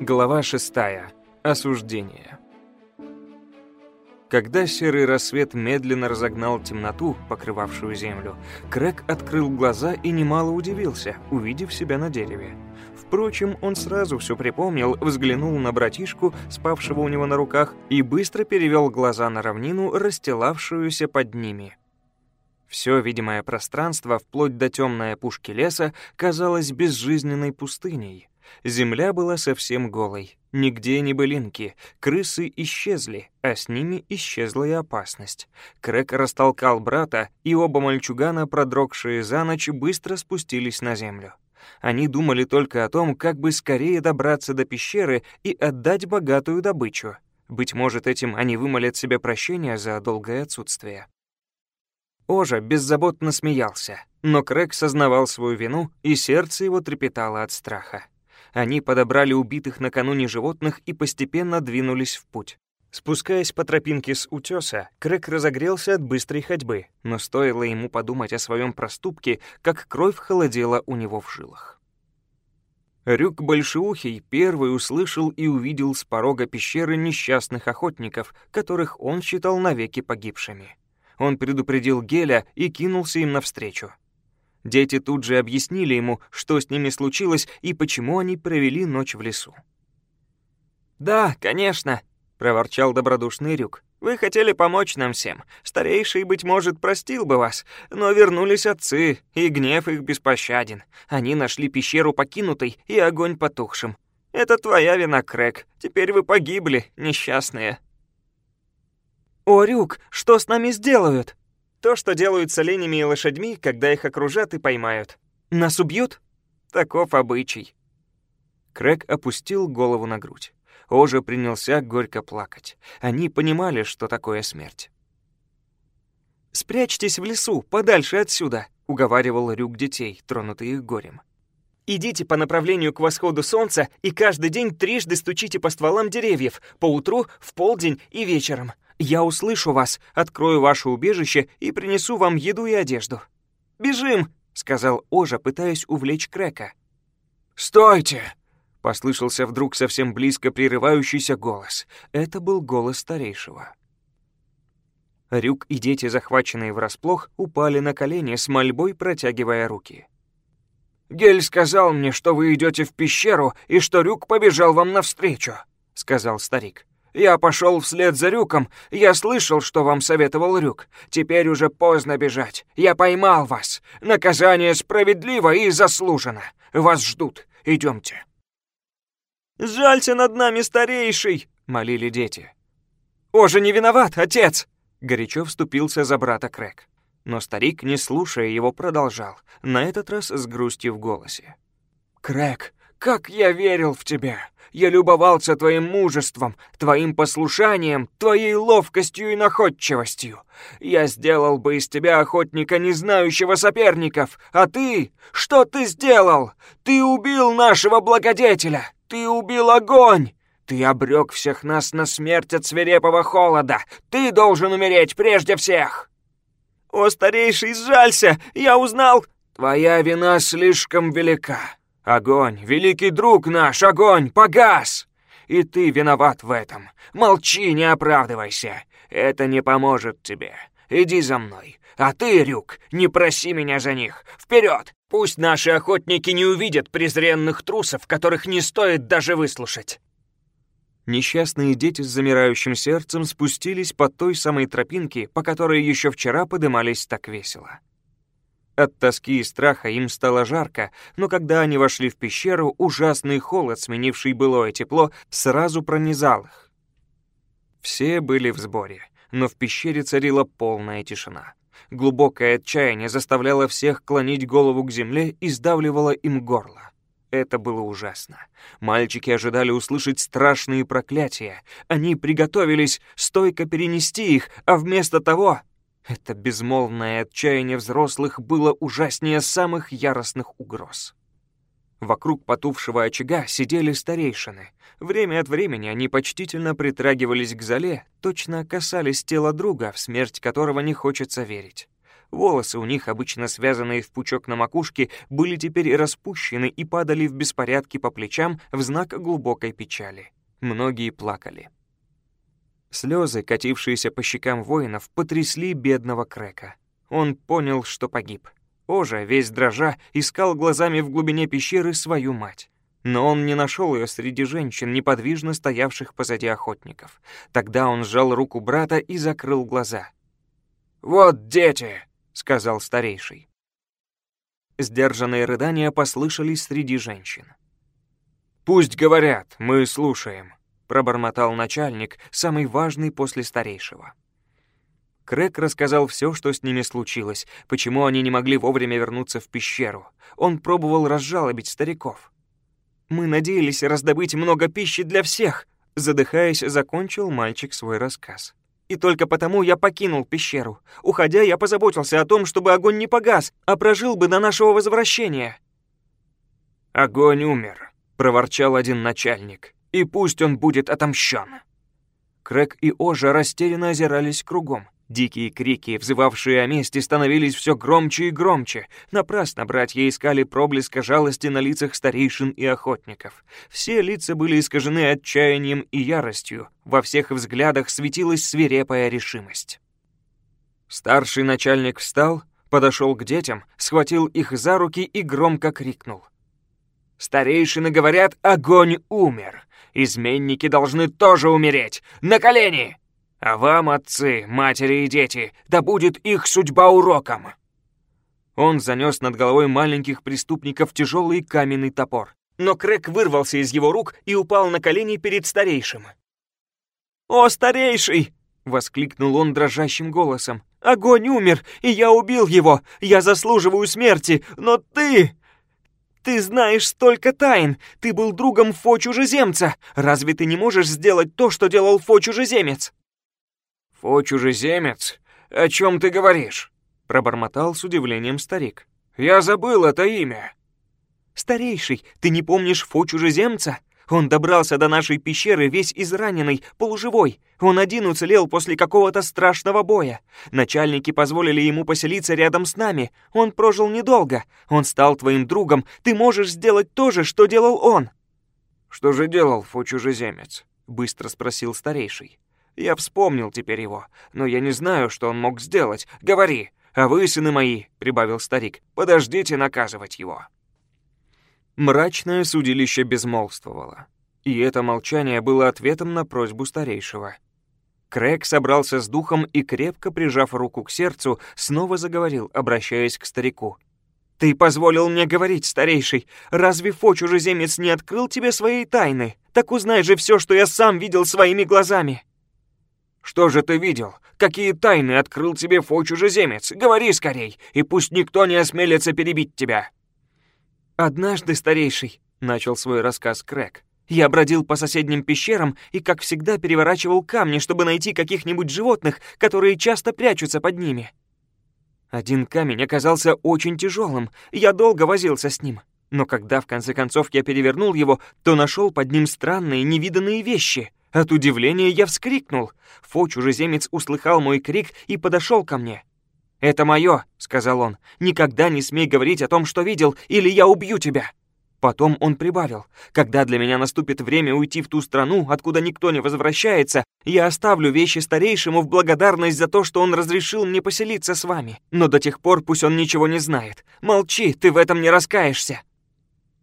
Глава 6. Осуждение. Когда серый рассвет медленно разогнал темноту, покрывавшую землю, Крэг открыл глаза и немало удивился, увидев себя на дереве. Впрочем, он сразу все припомнил, взглянул на братишку, спавшего у него на руках, и быстро перевел глаза на равнину, расстилавшуюся под ними. Все видимое пространство, вплоть до темной опушки леса, казалось безжизненной пустыней. Земля была совсем голой. Нигде не былинки. Крысы исчезли, а с ними исчезла и опасность. Крэк растолкал брата, и оба мальчугана, продрогшие за ночь, быстро спустились на землю. Они думали только о том, как бы скорее добраться до пещеры и отдать богатую добычу. Быть может, этим они вымолят себе прощение за долгое отсутствие. Ожа беззаботно смеялся, но Крэк сознавал свою вину, и сердце его трепетало от страха. Они подобрали убитых накануне животных и постепенно двинулись в путь. Спускаясь по тропинке с утеса, Крэк разогрелся от быстрой ходьбы, но стоило ему подумать о своем проступке, как кровь холодела у него в жилах. Рюк Большеухий первый услышал и увидел с порога пещеры несчастных охотников, которых он считал навеки погибшими. Он предупредил Геля и кинулся им навстречу. Дети тут же объяснили ему, что с ними случилось и почему они провели ночь в лесу. «Да, конечно», — проворчал добродушный Рюк. «Вы хотели помочь нам всем. Старейший, быть может, простил бы вас, но вернулись отцы, и гнев их беспощаден. Они нашли пещеру покинутой и огонь потухшим. Это твоя вина, Крэк. Теперь вы погибли, несчастные». «О, Рюк, что с нами сделают?» То, что делают с оленями и лошадьми, когда их окружат и поймают. Нас убьют? Таков обычай. Крэг опустил голову на грудь. Ожа принялся горько плакать. Они понимали, что такое смерть. «Спрячьтесь в лесу, подальше отсюда», — уговаривал Рюк детей, тронутый их горем. «Идите по направлению к восходу солнца и каждый день трижды стучите по стволам деревьев, по утру, в полдень и вечером. Я услышу вас, открою ваше убежище и принесу вам еду и одежду. Бежим!» — сказал Ожа, пытаясь увлечь Крека. «Стойте!» — послышался вдруг совсем близко прерывающийся голос. Это был голос старейшего. Рюк и дети, захваченные врасплох, упали на колени с мольбой, протягивая руки. «Гель сказал мне, что вы идете в пещеру и что Рюк побежал вам навстречу», — сказал старик. Я пошел вслед за Рюком. Я слышал, что вам советовал Рюк. Теперь уже поздно бежать. Я поймал вас. Наказание справедливо и заслужено. Вас ждут. Идемте. «Жалься над нами, старейший!» — молили дети. «О не виноват, отец!» — горячо вступился за брата Крэк. Но старик, не слушая его, продолжал, на этот раз с грустью в голосе. «Крэк, как я верил в тебя! Я любовался твоим мужеством, твоим послушанием, твоей ловкостью и находчивостью. Я сделал бы из тебя охотника, не знающего соперников. А ты? Что ты сделал? Ты убил нашего благодетеля. Ты убил огонь. Ты обрек всех нас на смерть от свирепого холода. Ты должен умереть прежде всех. О, старейший, сжалься! Я узнал... Твоя вина слишком велика. Огонь, великий друг наш, огонь, погас! И ты виноват в этом. Молчи, не оправдывайся. Это не поможет тебе. Иди за мной. А ты, Рюк, не проси меня за них. Вперед! Пусть наши охотники не увидят презренных трусов, которых не стоит даже выслушать. Несчастные дети с замирающим сердцем спустились по той самой тропинке, по которой еще вчера подымались так весело. От тоски и страха им стало жарко, но когда они вошли в пещеру, ужасный холод, сменивший былое тепло, сразу пронизал их. Все были в сборе, но в пещере царила полная тишина. Глубокое отчаяние заставляло всех клонить голову к земле и сдавливало им горло. Это было ужасно. Мальчики ожидали услышать страшные проклятия. Они приготовились стойко перенести их, а вместо того это безмолвное отчаяние взрослых было ужаснее самых яростных угроз. Вокруг потухшего очага сидели старейшины. Время от времени они почтительно притрагивались к зале, точно касались тела друга, в смерть которого не хочется верить. Волосы у них, обычно связанные в пучок на макушке, были теперь распущены и падали в беспорядке по плечам в знак глубокой печали. Многие плакали. Слезы, катившиеся по щекам воинов, потрясли бедного Крека. Он понял, что погиб. Ожа, весь дрожа, искал глазами в глубине пещеры свою мать. Но он не нашел ее среди женщин, неподвижно стоявших позади охотников. Тогда он сжал руку брата и закрыл глаза. «Вот дети!» — сказал старейший. Сдержанные рыдания послышались среди женщин. «Пусть говорят, мы слушаем», — пробормотал начальник, самый важный после старейшего. Крэк рассказал все, что с ними случилось, почему они не могли вовремя вернуться в пещеру. Он пробовал разжалобить стариков. «Мы надеялись раздобыть много пищи для всех», — задыхаясь, закончил мальчик свой рассказ. «И только потому я покинул пещеру. Уходя, я позаботился о том, чтобы огонь не погас, а прожил бы до нашего возвращения». «Огонь умер», — проворчал один начальник, — «и пусть он будет отомщен». Крэк и Ожа растерянно озирались кругом. Дикие крики, взывавшие о мести, становились все громче и громче. Напрасно братья искали проблеска жалости на лицах старейшин и охотников. Все лица были искажены отчаянием и яростью. Во всех взглядах светилась свирепая решимость. Старший начальник встал, подошел к детям, схватил их за руки и громко крикнул. «Старейшины говорят, огонь умер! Изменники должны тоже умереть! На колени!» А вам, отцы, матери и дети, да будет их судьба уроком!» Он занес над головой маленьких преступников тяжелый каменный топор. Но Крэк вырвался из его рук и упал на колени перед старейшим. «О, старейший!» — воскликнул он дрожащим голосом. «Огонь умер, и я убил его! Я заслуживаю смерти, но ты...» «Ты знаешь столько тайн! Ты был другом Фо-чужеземца! Разве ты не можешь сделать то, что делал Фо-чужеземец?» «Фо чужеземец? О чем ты говоришь?» — пробормотал с удивлением старик. «Я забыл это имя». «Старейший, ты не помнишь Фо чужеземца? Он добрался до нашей пещеры весь израненный, полуживой. Он один уцелел после какого-то страшного боя. Начальники позволили ему поселиться рядом с нами. Он прожил недолго. Он стал твоим другом. Ты можешь сделать то же, что делал он». «Что же делал Фо чужеземец?» — быстро спросил старейший. Я вспомнил теперь его, но я не знаю, что он мог сделать. Говори, а вы, сыны мои, — прибавил старик, — подождите наказывать его». Мрачное судилище безмолвствовало, и это молчание было ответом на просьбу старейшего. Крэг собрался с духом и, крепко прижав руку к сердцу, снова заговорил, обращаясь к старику. «Ты позволил мне говорить, старейший. Разве Фо чужеземец не открыл тебе своей тайны? Так узнай же все, что я сам видел своими глазами». Что же ты видел? Какие тайны открыл тебе Фо чужеземец? Говори скорей, и пусть никто не осмелится перебить тебя!» «Однажды, старейший», — начал свой рассказ Крэк, «я бродил по соседним пещерам и, как всегда, переворачивал камни, чтобы найти каких-нибудь животных, которые часто прячутся под ними. Один камень оказался очень тяжелым, я долго возился с ним. Но когда в конце концов я перевернул его, то нашел под ним странные невиданные вещи. От удивления я вскрикнул. Фо, чужеземец, услыхал мой крик и подошел ко мне. «Это мое», — сказал он. «Никогда не смей говорить о том, что видел, или я убью тебя». Потом он прибавил, «Когда для меня наступит время уйти в ту страну, откуда никто не возвращается, я оставлю вещи старейшему в благодарность за то, что он разрешил мне поселиться с вами. Но до тех пор пусть он ничего не знает. Молчи, ты в этом не раскаешься».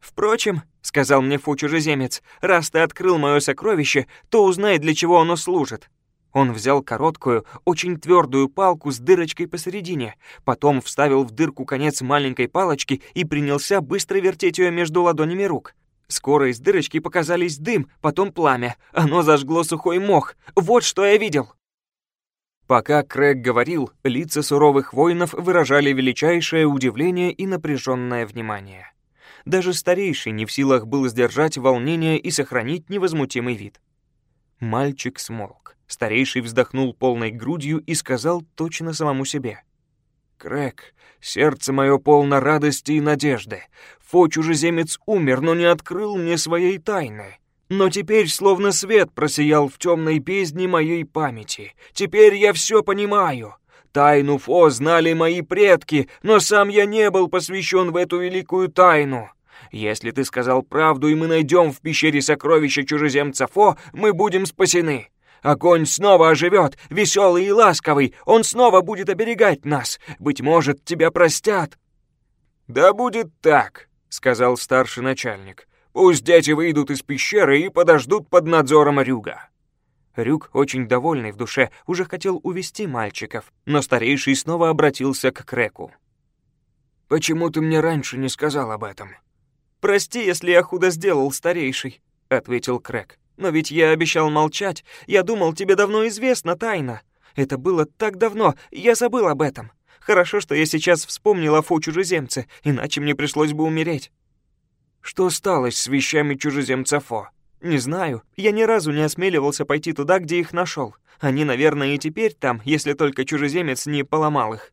«Впрочем», — сказал мне Фу чужеземец, «раз ты открыл мое сокровище, то узнай, для чего оно служит». Он взял короткую, очень твердую палку с дырочкой посередине, потом вставил в дырку конец маленькой палочки и принялся быстро вертеть ее между ладонями рук. Скоро из дырочки показались дым, потом пламя. Оно зажгло сухой мох. Вот что я видел. Пока Крэг говорил, лица суровых воинов выражали величайшее удивление и напряженное внимание. Даже старейший не в силах был сдержать волнение и сохранить невозмутимый вид. Мальчик смолк. Старейший вздохнул полной грудью и сказал точно самому себе. «Крэк, сердце мое полно радости и надежды. Фо чужеземец умер, но не открыл мне своей тайны. Но теперь словно свет просиял в темной бездне моей памяти. Теперь я все понимаю. Тайну Фо знали мои предки, но сам я не был посвящен в эту великую тайну. Если ты сказал правду, и мы найдем в пещере сокровища чужеземца Фо, мы будем спасены. Огонь снова оживет, веселый и ласковый, он снова будет оберегать нас. Быть может, тебя простят». «Да будет так», — сказал старший начальник. «Пусть дети выйдут из пещеры и подождут под надзором Рюга». Рюк, очень довольный в душе, уже хотел увести мальчиков, но старейший снова обратился к Креку. «Почему ты мне раньше не сказал об этом?» «Прости, если я худо сделал, старейший», — ответил Крек. «Но ведь я обещал молчать. Я думал, тебе давно известна тайна. Это было так давно, я забыл об этом. Хорошо, что я сейчас вспомнил о Фо-чужеземце, иначе мне пришлось бы умереть». «Что стало с вещами чужеземца Фо?» «Не знаю. Я ни разу не осмеливался пойти туда, где их нашел. Они, наверное, и теперь там, если только чужеземец не поломал их».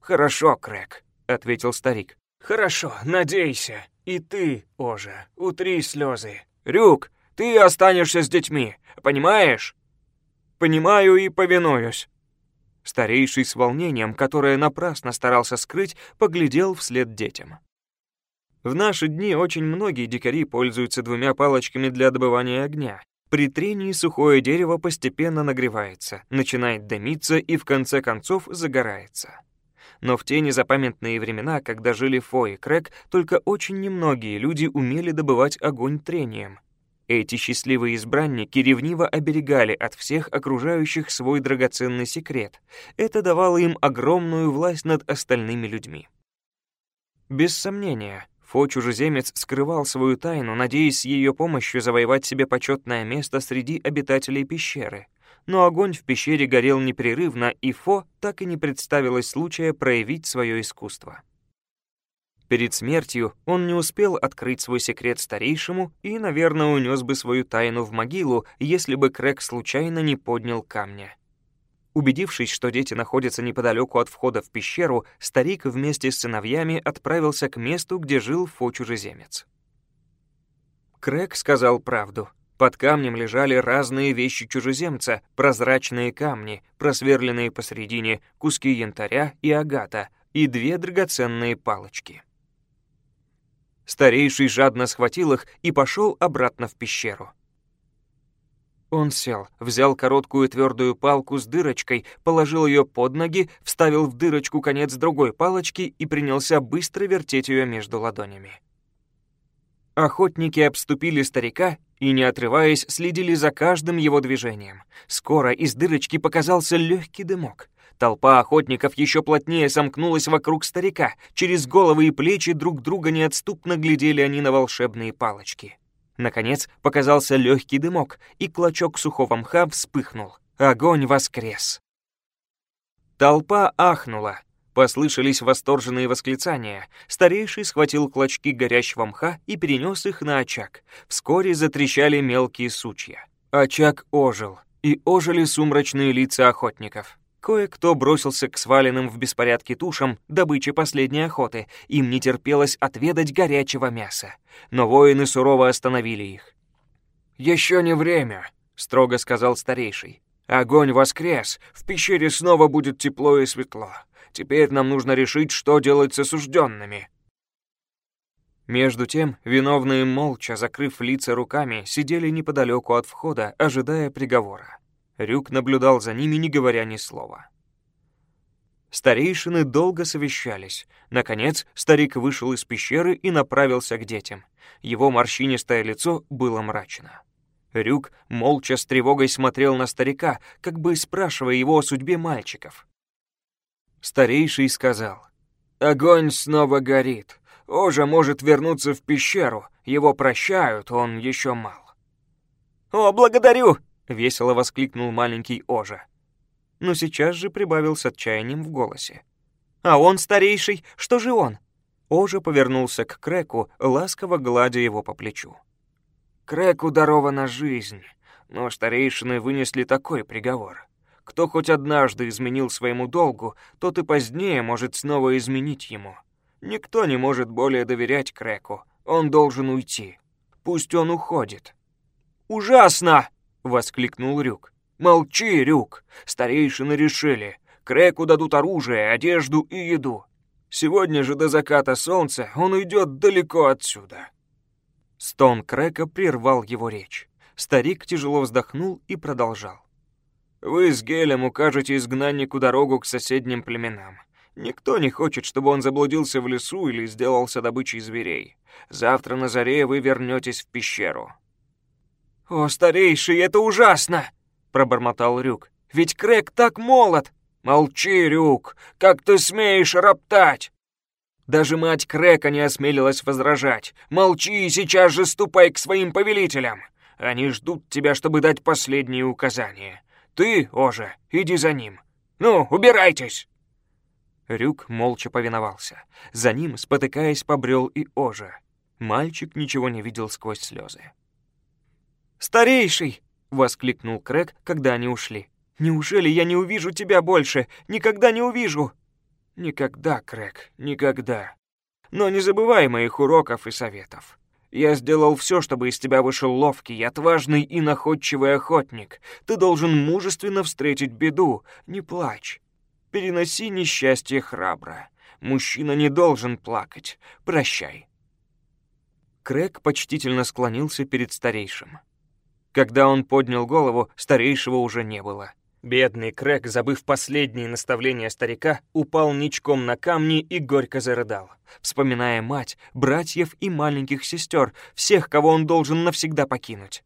«Хорошо, Крэк», — ответил старик. «Хорошо, надейся. И ты, Ожа, утри слезы. Рюк, ты останешься с детьми, понимаешь?» «Понимаю и повинуюсь». Старейший с волнением, которое напрасно старался скрыть, поглядел вслед детям. В наши дни очень многие дикари пользуются двумя палочками для добывания огня. При трении сухое дерево постепенно нагревается, начинает дымиться и в конце концов загорается. Но в те незапамятные времена, когда жили Фо и Крэк, только очень немногие люди умели добывать огонь трением. Эти счастливые избранники ревниво оберегали от всех окружающих свой драгоценный секрет. Это давало им огромную власть над остальными людьми. Без сомнения, Фо-чужеземец скрывал свою тайну, надеясь с ее помощью завоевать себе почетное место среди обитателей пещеры. Но огонь в пещере горел непрерывно, и Фо так и не представилось случая проявить свое искусство. Перед смертью он не успел открыть свой секрет старейшему и, наверное, унес бы свою тайну в могилу, если бы Крэк случайно не поднял камня. Убедившись, что дети находятся неподалеку от входа в пещеру, старик вместе с сыновьями отправился к месту, где жил Фо-чужеземец. Крэк сказал правду. Под камнем лежали разные вещи чужеземца, прозрачные камни, просверленные посредине, куски янтаря и агата, и две драгоценные палочки. Старейший жадно схватил их и пошел обратно в пещеру. Он сел, взял короткую твердую палку с дырочкой, положил ее под ноги, вставил в дырочку конец другой палочки и принялся быстро вертеть ее между ладонями. Охотники обступили старика и, не отрываясь, следили за каждым его движением. Скоро из дырочки показался легкий дымок. Толпа охотников еще плотнее сомкнулась вокруг старика. Через головы и плечи друг друга неотступно глядели они на волшебные палочки. Наконец показался легкий дымок, и клочок сухого мха вспыхнул. Огонь воскрес. Толпа ахнула. Послышались восторженные восклицания. Старейший схватил клочки горящего мха и перенес их на очаг. Вскоре затрещали мелкие сучья. Очаг ожил, и ожили сумрачные лица охотников. Кое-кто бросился к сваленным в беспорядке тушам добыче последней охоты. Им не терпелось отведать горячего мяса. Но воины сурово остановили их. «Еще не время», — строго сказал старейший. «Огонь воскрес, в пещере снова будет тепло и светло. Теперь нам нужно решить, что делать с осужденными». Между тем, виновные молча, закрыв лица руками, сидели неподалеку от входа, ожидая приговора. Рюк наблюдал за ними, не говоря ни слова. Старейшины долго совещались. Наконец, старик вышел из пещеры и направился к детям. Его морщинистое лицо было мрачно. Рюк молча с тревогой смотрел на старика, как бы спрашивая его о судьбе мальчиков. Старейший сказал, «Огонь снова горит. Ожа может вернуться в пещеру. Его прощают, он еще мал». «О, благодарю!» — весело воскликнул маленький Ожа. Но сейчас же прибавил с отчаянием в голосе. «А он старейший, что же он?» Ожа повернулся к Креку, ласково гладя его по плечу. «Креку дарована жизнь, но старейшины вынесли такой приговор. Кто хоть однажды изменил своему долгу, тот и позднее может снова изменить ему. Никто не может более доверять Креку, он должен уйти. Пусть он уходит». «Ужасно!» — воскликнул Рюк. «Молчи, Рюк! Старейшины решили. Креку дадут оружие, одежду и еду. Сегодня же до заката солнца он уйдет далеко отсюда». Стон Крека прервал его речь. Старик тяжело вздохнул и продолжал. «Вы с Гелем укажете изгнаннику дорогу к соседним племенам. Никто не хочет, чтобы он заблудился в лесу или сделался добычей зверей. Завтра на заре вы вернетесь в пещеру». «О, старейший, это ужасно!» — пробормотал Рюк. «Ведь Крэг так молод!» «Молчи, Рюк! Как ты смеешь роптать?» Даже мать Крека не осмелилась возражать. «Молчи и сейчас же ступай к своим повелителям! Они ждут тебя, чтобы дать последние указания. Ты, Ожа, иди за ним. Ну, убирайтесь!» Рюк молча повиновался. За ним, спотыкаясь, побрел и Ожа. Мальчик ничего не видел сквозь слезы. «Старейший!» — воскликнул Крэг, когда они ушли. «Неужели я не увижу тебя больше? Никогда не увижу!» «Никогда, Крэг, никогда. Но не забывай моих уроков и советов. Я сделал все, чтобы из тебя вышел ловкий, отважный и находчивый охотник. Ты должен мужественно встретить беду, не плачь. Переноси несчастье храбро. Мужчина не должен плакать. Прощай». Крэг почтительно склонился перед старейшим. Когда он поднял голову, старейшего уже не было. Бедный Крэг, забыв последние наставления старика, упал ничком на камни и горько зарыдал, вспоминая мать, братьев и маленьких сестер, всех, кого он должен навсегда покинуть.